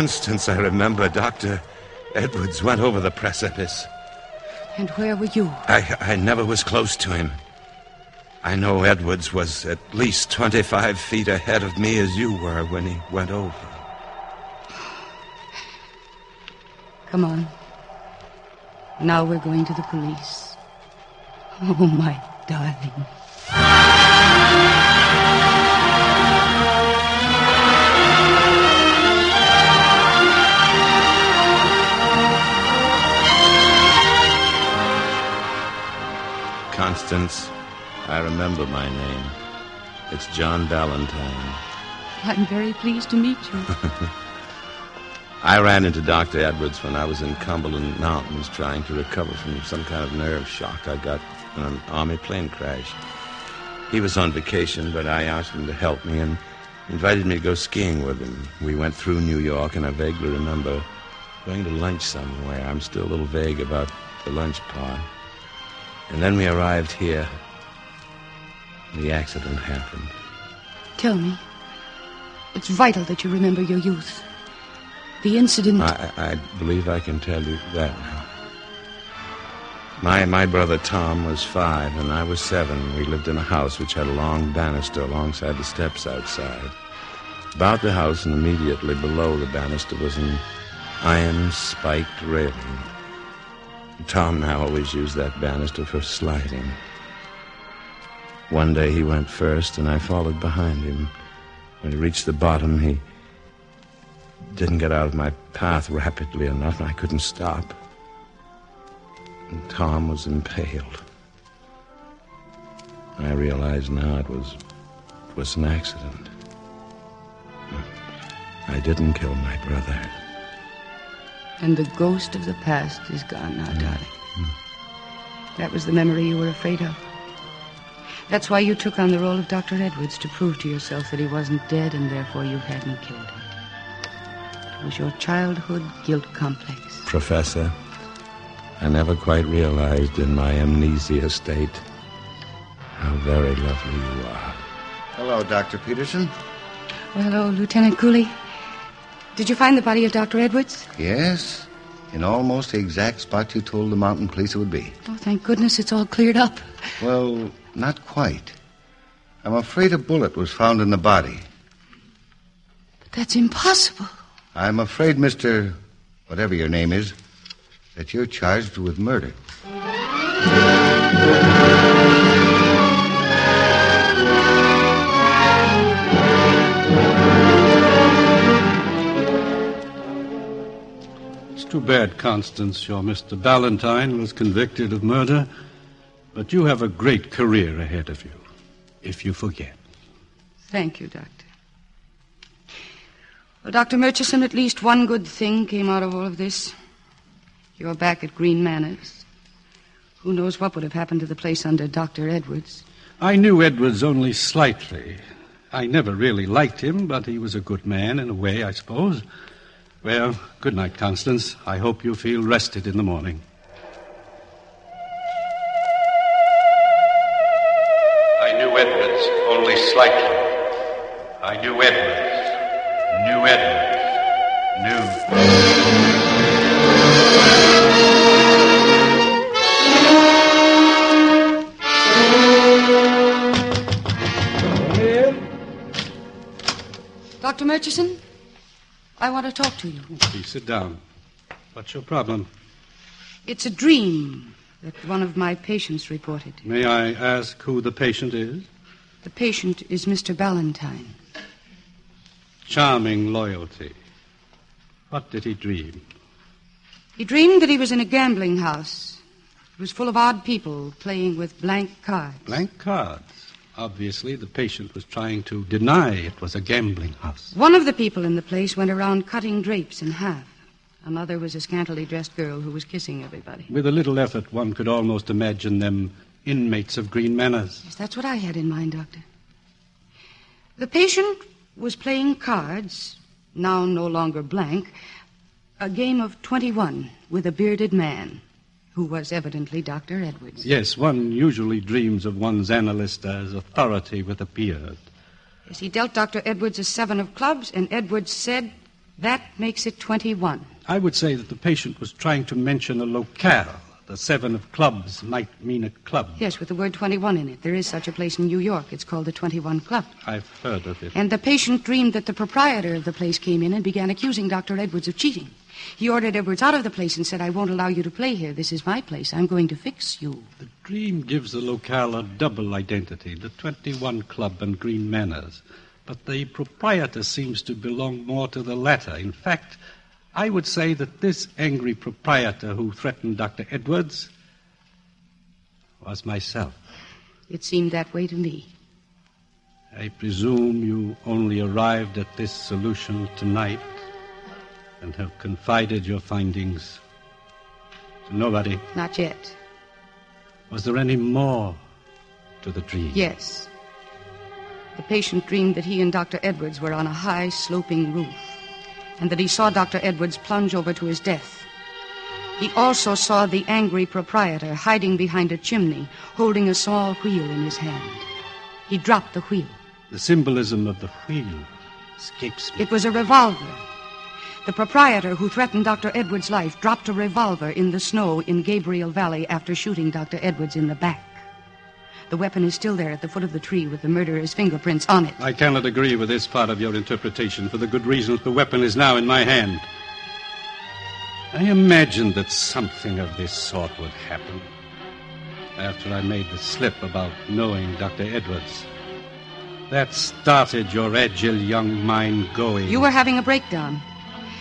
Constance, I remember Dr. Edwards went over the precipice. And where were you? I, I never was close to him. I know Edwards was at least 25 feet ahead of me as you were when he went over. Come on. Now we're going to the police. Oh, my darling. Constance, I remember my name. It's John Ballantyne. I'm very pleased to meet you. I ran into Dr. Edwards when I was in Cumberland Mountains trying to recover from some kind of nerve shock I got in an Army plane crash. He was on vacation, but I asked him to help me and invited me to go skiing with him. We went through New York, and I vaguely remember going to lunch somewhere. I'm still a little vague about the lunch part. And then we arrived here. The accident happened. Tell me. It's vital that you remember your youth. The incident. I, I believe I can tell you that now. My, my brother Tom was five, and I was seven. We lived in a house which had a long banister alongside the steps outside. About the house and immediately below the banister was an iron spiked railing. Tom I always used that banister for sliding. One day he went first, and I followed behind him. When he reached the bottom, he didn't get out of my path rapidly enough, and I couldn't stop. And Tom was impaled. I realize now it was it was an accident. I didn't kill my brother. And the ghost of the past is gone now, darling. That was the memory you were afraid of. That's why you took on the role of Dr. Edwards to prove to yourself that he wasn't dead and therefore you hadn't killed him. It was your childhood guilt complex. Professor, I never quite realized in my amnesia state how very lovely you are. Hello, Dr. Peterson. Well, hello, Lieutenant Cooley. Did you find the body of Dr. Edwards? Yes, in almost the exact spot you told the mountain police it would be. Oh, thank goodness it's all cleared up. Well, not quite. I'm afraid a bullet was found in the body. But that's impossible. I'm afraid, Mr. whatever your name is, that you're charged with murder. Too bad, Constance. Your Mr. Ballantyne was convicted of murder, But you have a great career ahead of you, if you forget. Thank you, Doctor. Well, Dr. Murchison, at least one good thing came out of all of this. You're back at Green Manors. Who knows what would have happened to the place under Dr. Edwards? I knew Edwards only slightly. I never really liked him, but he was a good man in a way, I suppose. Well, good night, Constance. I hope you feel rested in the morning. I knew Edwards only slightly. I knew Edwards. Knew Edwards. Knew. Dr. Murchison, I want to talk to you. Please sit down. What's your problem? It's a dream that one of my patients reported. May I ask who the patient is? The patient is Mr. Ballantyne. Charming loyalty. What did he dream? He dreamed that he was in a gambling house. It was full of odd people playing with blank cards. Blank cards. Obviously, the patient was trying to deny it was a gambling house. One of the people in the place went around cutting drapes in half. Another was a scantily dressed girl who was kissing everybody. With a little effort, one could almost imagine them inmates of Green Manors. Yes, that's what I had in mind, Doctor. The patient was playing cards, now no longer blank, a game of 21 with a bearded man who was evidently Dr. Edwards. Yes, one usually dreams of one's analyst as authority with a beard. Yes, he dealt Dr. Edwards a seven of clubs, and Edwards said, That makes it 21. I would say that the patient was trying to mention a locale. The seven of clubs might mean a club. Yes, with the word 21 in it. There is such a place in New York. It's called the 21 Club. I've heard of it. And the patient dreamed that the proprietor of the place came in and began accusing Dr. Edwards of cheating. He ordered Edwards out of the place and said, I won't allow you to play here. This is my place. I'm going to fix you. The dream gives the locale a double identity the 21 Club and Green Manors. But the proprietor seems to belong more to the latter. In fact, I would say that this angry proprietor who threatened Dr. Edwards was myself. It seemed that way to me. I presume you only arrived at this solution tonight and have confided your findings to nobody. Not yet. Was there any more to the dream? Yes. The patient dreamed that he and Dr. Edwards were on a high, sloping roof, and that he saw Dr. Edwards plunge over to his death. He also saw the angry proprietor hiding behind a chimney, holding a small wheel in his hand. He dropped the wheel. The symbolism of the wheel escapes me. It was a revolver. The proprietor who threatened Dr. Edwards' life dropped a revolver in the snow in Gabriel Valley after shooting Dr. Edwards in the back. The weapon is still there at the foot of the tree with the murderer's fingerprints on it. I cannot agree with this part of your interpretation for the good reason that the weapon is now in my hand. I imagined that something of this sort would happen after I made the slip about knowing Dr. Edwards. That started your agile young mind going. You were having a breakdown,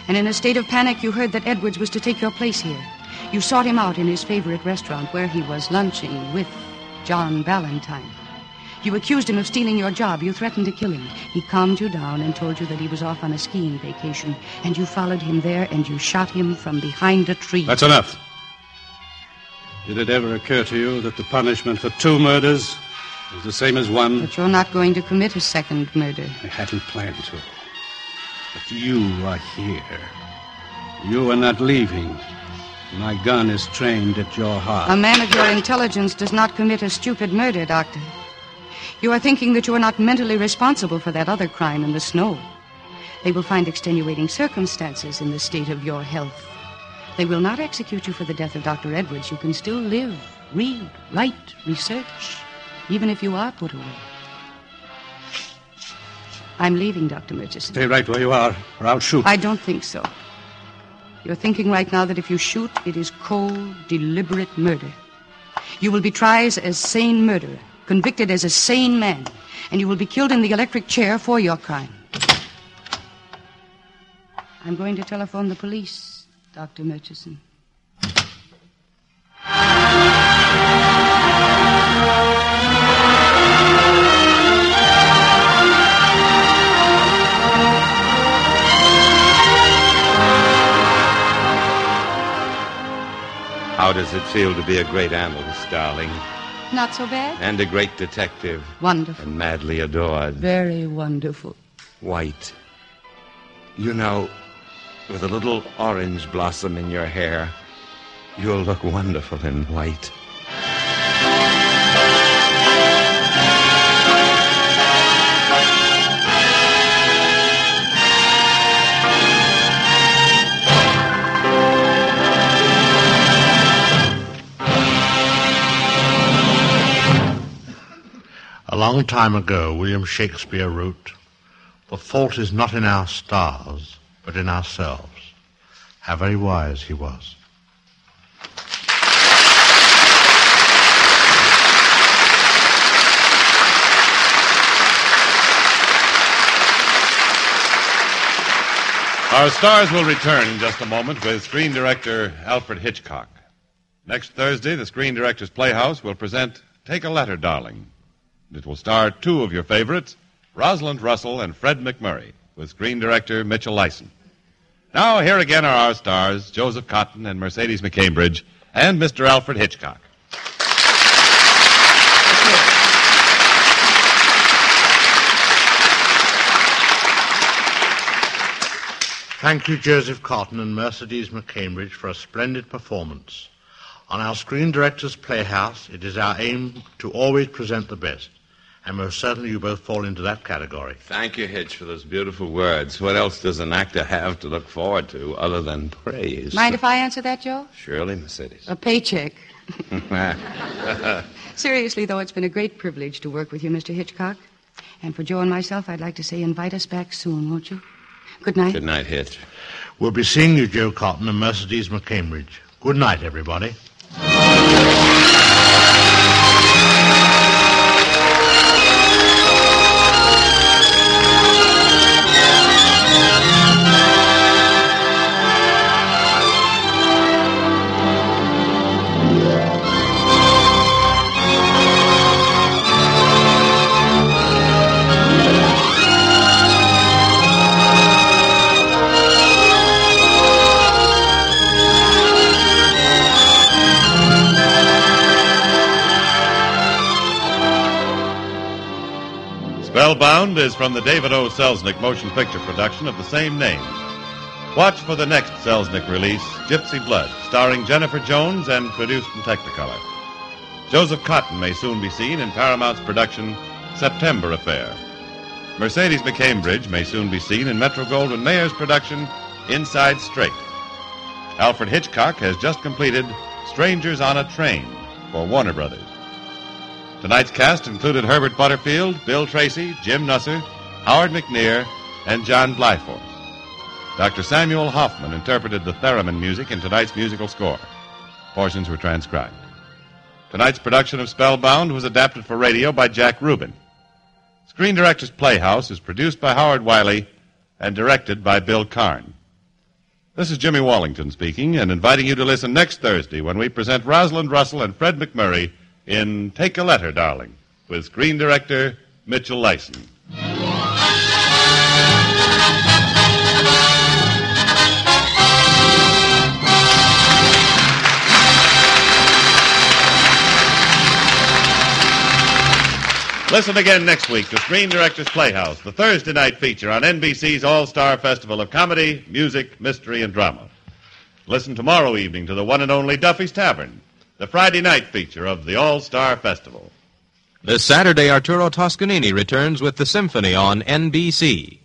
and in a state of panic, you heard that Edwards was to take your place here. You sought him out in his favorite restaurant where he was lunching with John Ballantyne. You accused him of stealing your job. You threatened to kill him. He calmed you down and told you that he was off on a skiing vacation. And you followed him there and you shot him from behind a tree. That's enough. Did it ever occur to you that the punishment for two murders is the same as one? But you're not going to commit a second murder. I hadn't planned to. But you are here. You are not leaving. My gun is trained at your heart. A man of your intelligence does not commit a stupid murder, Doctor. You are thinking that you are not mentally responsible for that other crime in the snow. They will find extenuating circumstances in the state of your health. They will not execute you for the death of Dr. Edwards. You can still live, read, write, research, even if you are put away. I'm leaving, Dr. Murchison. Stay right where you are, or I'll shoot. I don't think so. You're thinking right now that if you shoot, it is cold, deliberate murder. You will be tried as sane murderer, convicted as a sane man, and you will be killed in the electric chair for your crime. I'm going to telephone the police, Dr. Murchison. How does it feel to be a great analyst, darling? Not so bad? And a great detective? Wonderful. And madly adored. Very wonderful. White. You know, with a little orange blossom in your hair, you'll look wonderful in white. A long time ago, William Shakespeare wrote, The fault is not in our stars, but in ourselves. How very wise he was. Our stars will return in just a moment with screen director Alfred Hitchcock. Next Thursday, the Screen Directors Playhouse will present Take a Letter, Darling. It will star two of your favorites, Rosalind Russell and Fred MacMurray, with screen director Mitchell Leisen. Now, here again are our stars, Joseph Cotten and Mercedes McCambridge, and Mr. Alfred Hitchcock. Thank you, Joseph Cotten and Mercedes McCambridge, for a splendid performance. On our Screen Directors Playhouse, it is our aim to always present the best. And most certainly you both fall into that category. Thank you, Hitch, for those beautiful words. What else does an actor have to look forward to other than praise? Mind if I answer that, Joe? Surely, Mercedes. A paycheck. Seriously, though, it's been a great privilege to work with you, Mr. Hitchcock. And for Joe and myself, I'd like to say invite us back soon, won't you? Good night. Good night, Hitch. We'll be seeing you, Joe Cotten and Mercedes McCambridge. Good night, everybody. Spellbound is from the David O. Selznick motion picture production of the same name. Watch for the next Selznick release, Gypsy Blood, starring Jennifer Jones and produced in Technicolor. Joseph Cotten may soon be seen in Paramount's production, September Affair. Mercedes McCambridge may soon be seen in Metro Goldwyn Mayer's production, Inside Straight. Alfred Hitchcock has just completed Strangers on a Train for Warner Brothers. Tonight's cast included Herbert Butterfield, Bill Tracy, Jim Nusser, Howard McNear, and John Blyforth. Dr. Samuel Hoffman interpreted the theremin music in tonight's musical score. Portions were transcribed. Tonight's production of Spellbound was adapted for radio by Jack Rubin. Screen Directors Playhouse is produced by Howard Wiley and directed by Bill Karn. This is Jimmy Wallington speaking and inviting you to listen next Thursday when we present Rosalind Russell and Fred MacMurray in Take a Letter, Darling, with screen director Mitchell Leisen. Listen again next week to Screen Directors Playhouse, the Thursday night feature on NBC's All Star Festival of Comedy, Music, Mystery, and Drama. Listen tomorrow evening to the one and only Duffy's Tavern, the Friday night feature of the All Star Festival. This Saturday, Arturo Toscanini returns with the symphony on NBC.